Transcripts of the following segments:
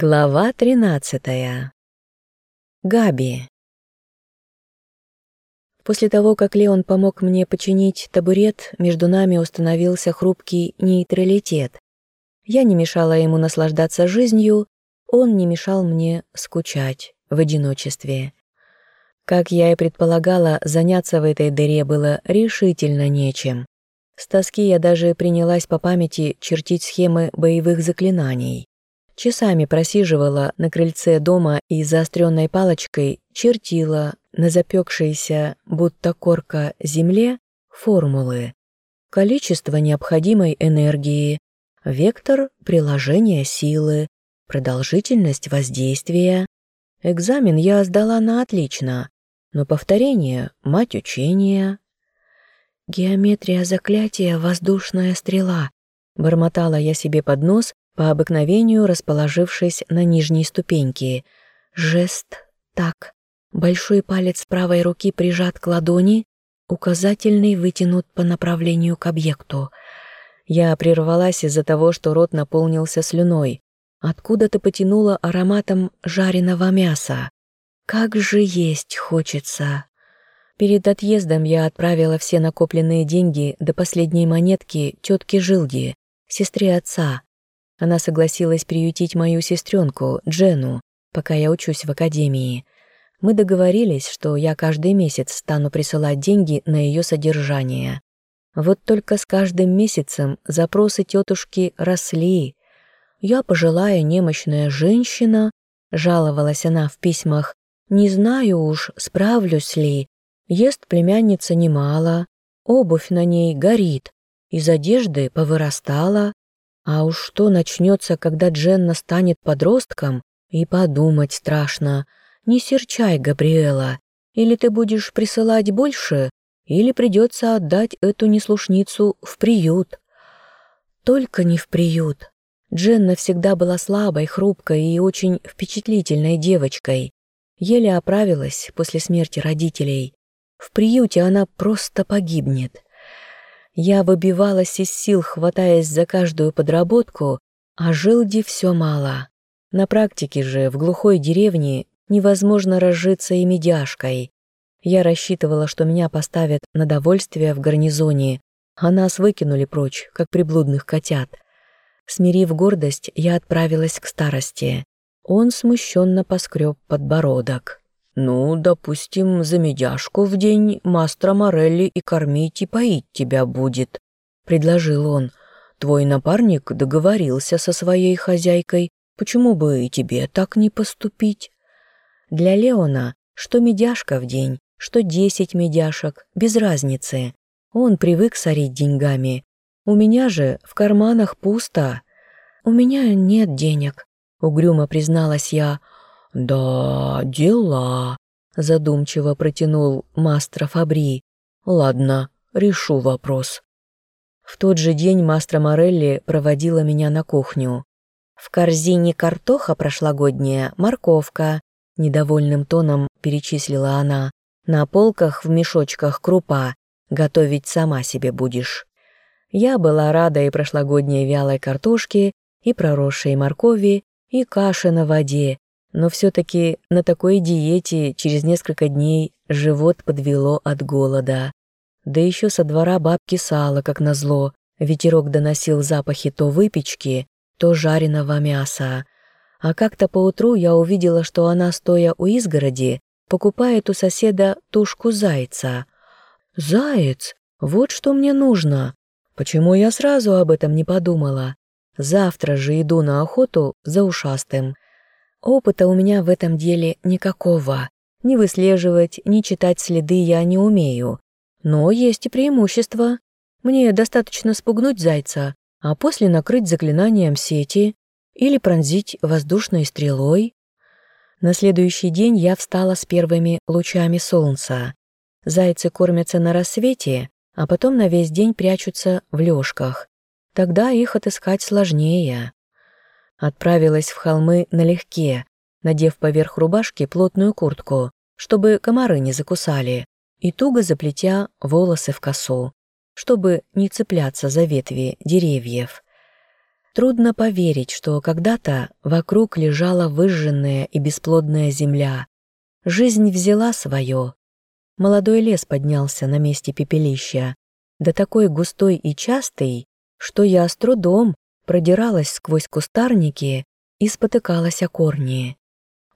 Глава 13. Габи. После того, как Леон помог мне починить табурет, между нами установился хрупкий нейтралитет. Я не мешала ему наслаждаться жизнью, он не мешал мне скучать в одиночестве. Как я и предполагала, заняться в этой дыре было решительно нечем. С тоски я даже принялась по памяти чертить схемы боевых заклинаний. Часами просиживала на крыльце дома и заостренной палочкой чертила на запекшейся, будто корка, земле формулы. Количество необходимой энергии, вектор приложения силы, продолжительность воздействия. Экзамен я сдала на отлично, но повторение — мать учения. Геометрия заклятия — воздушная стрела. Бормотала я себе под нос, по обыкновению расположившись на нижней ступеньке. Жест так. Большой палец правой руки прижат к ладони, указательный вытянут по направлению к объекту. Я прервалась из-за того, что рот наполнился слюной. Откуда-то потянуло ароматом жареного мяса. Как же есть хочется. Перед отъездом я отправила все накопленные деньги до последней монетки тетке Жилди, сестре отца, она согласилась приютить мою сестренку, Джену, пока я учусь в академии. Мы договорились, что я каждый месяц стану присылать деньги на ее содержание. Вот только с каждым месяцем запросы тетушки росли. Я пожилая немощная женщина, жаловалась она в письмах, не знаю уж, справлюсь ли. Ест племянница немало, обувь на ней горит, из одежды повырастала, а уж что начнется, когда Дженна станет подростком, и подумать страшно. Не серчай, Габриэла, или ты будешь присылать больше, или придется отдать эту неслушницу в приют. Только не в приют. Дженна всегда была слабой, хрупкой и очень впечатлительной девочкой. Еле оправилась после смерти родителей. В приюте она просто погибнет. Я выбивалась из сил, хватаясь за каждую подработку, а жилди все мало. На практике же в глухой деревне невозможно разжиться и медяшкой. Я рассчитывала, что меня поставят на довольствие в гарнизоне, а нас выкинули прочь, как приблудных котят. Смирив гордость, я отправилась к старости. Он смущенно поскреб подбородок. «Ну, допустим, за медяшку в день мастер Морелли и кормить и поить тебя будет», — предложил он. «Твой напарник договорился со своей хозяйкой, почему бы и тебе так не поступить?» Для Леона что медяшка в день, что десять медяшек, без разницы. Он привык сорить деньгами. У меня же в карманах пусто. У меня нет денег, угрюмо призналась я, — «Да, дела», — задумчиво протянул мастер Фабри. «Ладно, решу вопрос». В тот же день мастер Морелли проводила меня на кухню. «В корзине картоха прошлогодняя, морковка», — недовольным тоном перечислила она. «На полках в мешочках крупа. Готовить сама себе будешь». Я была рада и прошлогодней вялой картошке, и проросшей моркови, и каши на воде, но все-таки на такой диете через несколько дней живот подвело от голода. Да еще со двора бабки сала, как назло, ветерок доносил запахи то выпечки, то жареного мяса. А как-то поутру я увидела, что она, стоя у изгороди, покупает у соседа тушку зайца. «Заяц? Вот что мне нужно! Почему я сразу об этом не подумала? Завтра же иду на охоту за ушастым». Опыта у меня в этом деле никакого. Ни выслеживать, ни читать следы я не умею. Но есть и преимущество. Мне достаточно спугнуть зайца, а после накрыть заклинанием сети или пронзить воздушной стрелой. На следующий день я встала с первыми лучами солнца. Зайцы кормятся на рассвете, а потом на весь день прячутся в лёжках. Тогда их отыскать сложнее. Отправилась в холмы налегке, надев поверх рубашки плотную куртку, чтобы комары не закусали, и туго заплетя волосы в косу, чтобы не цепляться за ветви деревьев. Трудно поверить, что когда-то вокруг лежала выжженная и бесплодная земля. Жизнь взяла свое. Молодой лес поднялся на месте пепелища, да такой густой и частый, что я с трудом продиралась сквозь кустарники и спотыкалась о корни.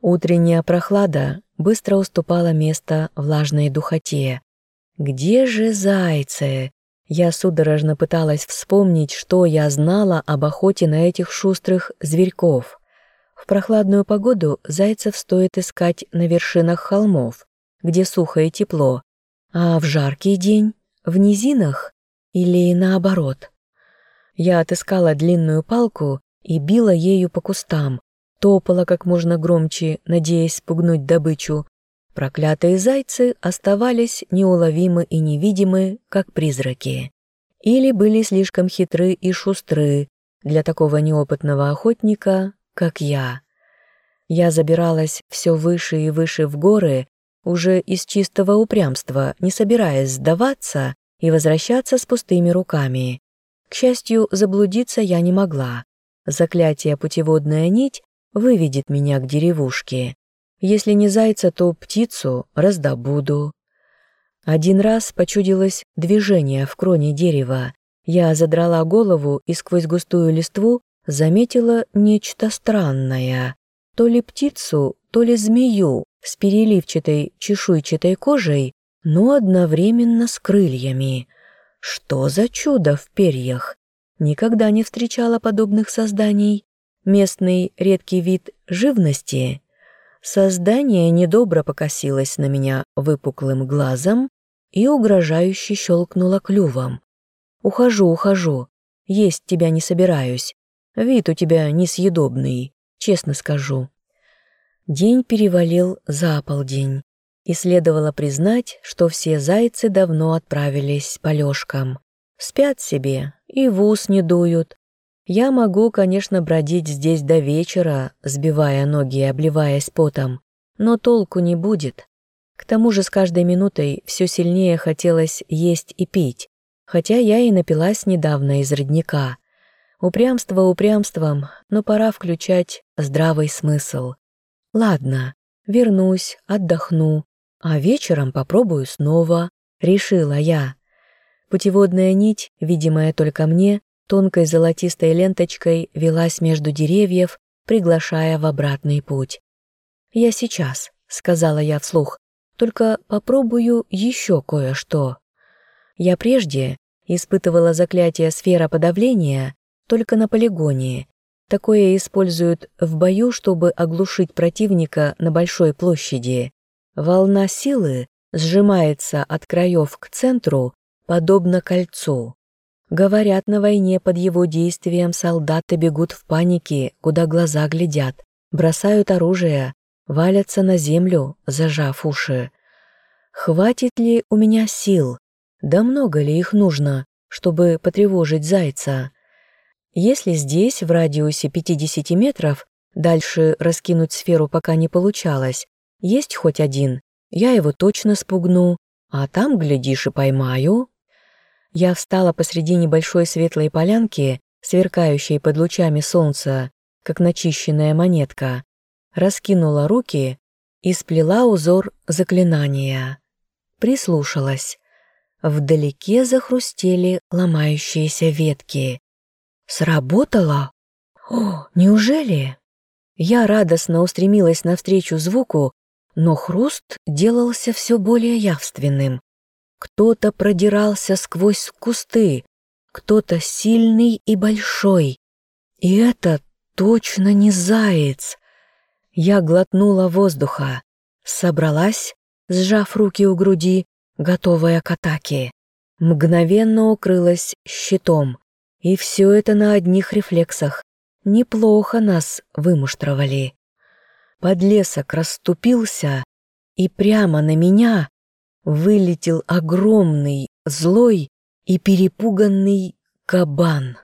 Утренняя прохлада быстро уступала место влажной духоте. «Где же зайцы?» Я судорожно пыталась вспомнить, что я знала об охоте на этих шустрых зверьков. В прохладную погоду зайцев стоит искать на вершинах холмов, где сухо и тепло, а в жаркий день — в низинах или наоборот. Я отыскала длинную палку и била ею по кустам, топала как можно громче, надеясь спугнуть добычу. Проклятые зайцы оставались неуловимы и невидимы, как призраки. Или были слишком хитры и шустры для такого неопытного охотника, как я. Я забиралась все выше и выше в горы, уже из чистого упрямства, не собираясь сдаваться и возвращаться с пустыми руками. К счастью, заблудиться я не могла. Заклятие «Путеводная нить» выведет меня к деревушке. Если не зайца, то птицу раздобуду. Один раз почудилось движение в кроне дерева. Я задрала голову и сквозь густую листву заметила нечто странное. То ли птицу, то ли змею с переливчатой чешуйчатой кожей, но одновременно с крыльями. Что за чудо в перьях? Никогда не встречала подобных созданий. Местный редкий вид живности. Создание недобро покосилось на меня выпуклым глазом и угрожающе щелкнуло клювом. «Ухожу, ухожу. Есть тебя не собираюсь. Вид у тебя несъедобный, честно скажу». День перевалил за полдень, и следовало признать, что все зайцы давно отправились по лёжкам. Спят себе и в ус не дуют, я могу, конечно, бродить здесь до вечера, сбивая ноги и обливаясь потом, но толку не будет. К тому же с каждой минутой все сильнее хотелось есть и пить, хотя я и напилась недавно из родника. Упрямство упрямством, но пора включать здравый смысл. Ладно, вернусь, отдохну, а вечером попробую снова, решила я. Путеводная нить, видимая только мне, тонкой золотистой ленточкой велась между деревьев, приглашая в обратный путь. «Я сейчас», — сказала я вслух, — «только попробую еще кое-что». Я прежде испытывала заклятие сфера подавления только на полигоне. Такое используют в бою, чтобы оглушить противника на большой площади. Волна силы сжимается от краев к центру, подобно кольцу. Говорят, на войне под его действием солдаты бегут в панике, куда глаза глядят, бросают оружие, валятся на землю, зажав уши. Хватит ли у меня сил? Да много ли их нужно, чтобы потревожить зайца? Если здесь, в радиусе 50 метров, дальше раскинуть сферу пока не получалось, есть хоть один, я его точно спугну, а там, глядишь, и поймаю. Я встала посреди небольшой светлой полянки, сверкающей под лучами солнца, как начищенная монетка, раскинула руки и сплела узор заклинания. Прислушалась. Вдалеке захрустели ломающиеся ветки. Сработало? О, неужели? Я радостно устремилась навстречу звуку, но хруст делался все более явственным. Кто-то продирался сквозь кусты, кто-то сильный и большой. И это точно не заяц. Я глотнула воздуха, собралась, сжав руки у груди, готовая к атаке. Мгновенно укрылась щитом. И все это на одних рефлексах. Неплохо нас вымуштровали. Подлесок расступился, и прямо на меня вылетел огромный, злой и перепуганный кабан.